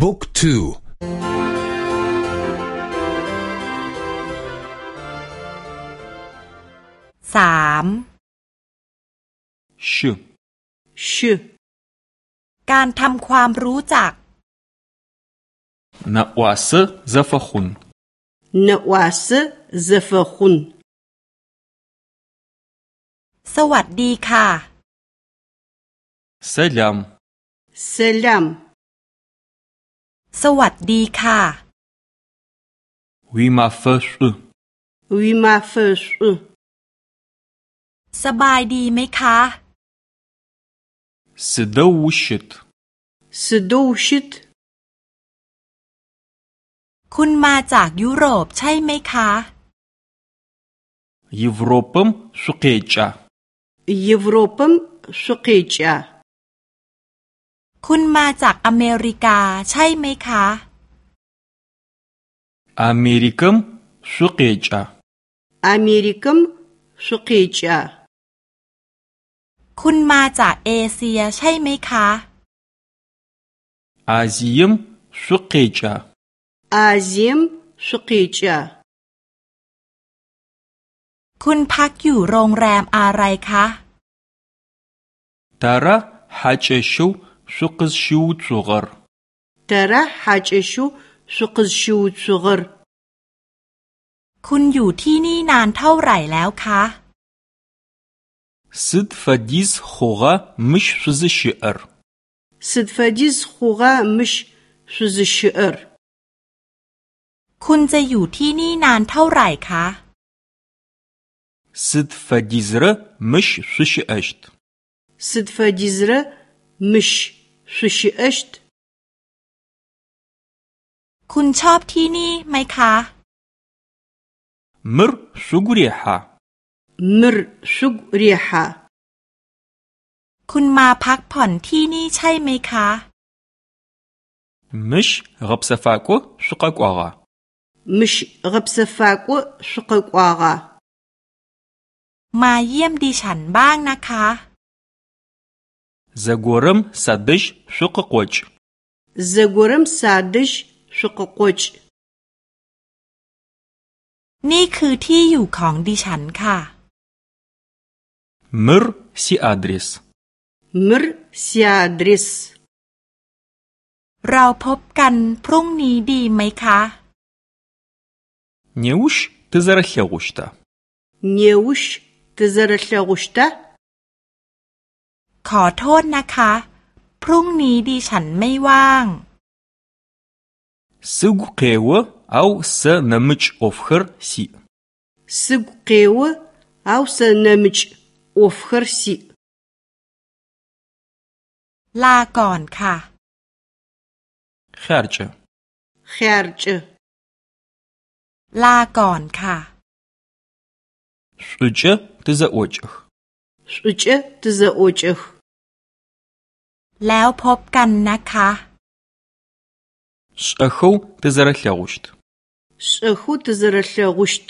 บุ๊กทูสามชชการทำความรู้จักนวาสซฟขุนนวาสซฟขุนสวัสดีค่ะ สลามสลาม สวัสดีค่ะ วิมาเฟชวิมาเฟชสบายดีไหมคะสดวชิตสดวชิตคุณมาจากยุโรปใช่ไหมคะยุโรปมสุเกจายุโรปมสุเกจา คุณมาจากอเมริกาใช่ไหมคะอเมริกัมสุเกจาอเมริกัมสุเกจาคุณมาจากเอเชียใช่ไหมคะอาเซียมสุเกจาอาเซียมสุเกจาคุณพักอยู่โรงแรมอะไรคะตาระฮัจชู шъукъызщиуцугъэр? Тэрэ хьакӏэщэу шъукъызщиуцугъэр? คุณอยู่ที่นี่นานเท่าไหร่แล้วคะ Сыд фэдиз хъугъа мыщ шъузыщыӏэр? Сыд фэдиз хъугъа мыщ шъузыщыӏэр? คุณจะอยู่ที่นี่นานเท่าไหร่คะ Сыд фэдизрэ мыщ шъущыӏэщт? Сыд фэдизрэ мыщ สุชิเอชต์คุณชอบที่นี่ไหมคะมรสุกรีฮะมรสุกรีฮะคุณมาพักผ่อนที่นี่ใช่ไหมคะมิชรับสฟากุสุกกวามิชรับสฟากุสุกกวามาเยี่ยมดิฉันบ้างนะคะ Зэгорэм садэжь шъукъыкъокӏ. Зэгорэм садэжь шъукъыкъокӏ. นี่คือที่อยู่ของดิฉันค่ะ Мыр си адрес. Мыр си адрес. เราพบกันพรุ่งนี้ดีไหมคะ Неуш ты зэрэлъэгъущта? Неуш ты зэрэлъэгъущта? ขอโทษนะคะ พรุ่งนี้ดิฉันไม่ว่าง Сыгу къео, ау сэ нэмыкӏ ӏофхэр сиӏ. Сыгу къео, ау сэ нэмыкӏ ӏофхэр сиӏ. ลาก่อนค่ะ Хьаркӏэ. Хьаркӏэ. ลาก่อนค่ะ Шӏукӏэ тызэӏокӏых. шӏукӏэ тызэӏокӏых. Лэу попкан нака. Шӏэхэу тызэрэлъэгъущт. Шӏэхэу тызэрэлъэгъущт.